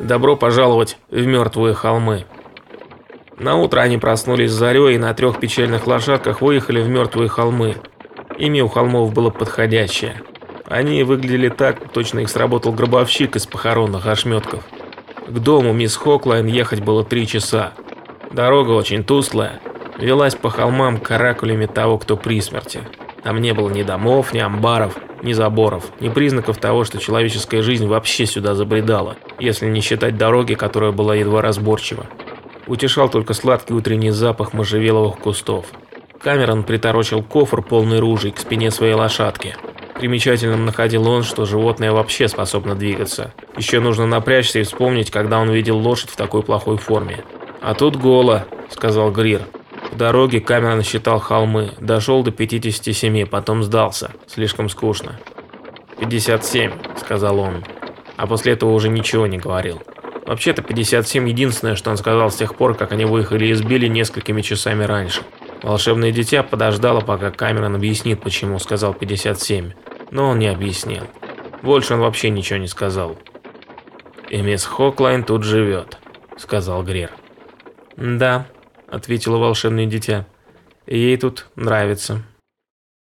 Добро пожаловать в мертвые холмы. На утро они проснулись зарей и на трех печальных лошадках выехали в мертвые холмы. Имя у холмов было подходящее. Они выглядели так, точно их сработал гробовщик из похоронных ошметков. К дому мисс Хоклайн ехать было три часа. Дорога очень туслая, велась по холмам каракулями того, кто при смерти. Там не было ни домов, ни амбаров, ни заборов, ни признаков того, что человеческая жизнь вообще сюда забредала, если не считать дороги, которая была едва разборчива. Утешал только сладкий утренний запах можжевеловых кустов. Камерон приторочил кофр, полный ружей, к спине своей лошадки. Примечательным находил он, что животное вообще способно двигаться. Еще нужно напрячься и вспомнить, когда он видел лошадь в такой плохой форме. «А тут голо», — сказал Грир. В дороге Камерон считал холмы, дошел до 57, потом сдался. Слишком скучно. «57», — сказал он. А после этого уже ничего не говорил. Вообще-то 57 единственное, что он сказал с тех пор, как они выехали из Билли несколькими часами раньше. Волшебное дитя подождало, пока Камерон объяснит, почему сказал 57. Но он не объяснил. Больше он вообще ничего не сказал. «И мисс Хоклайн тут живет», — сказал Грир. «Да», — ответила волшебное дитя. «Ей тут нравится».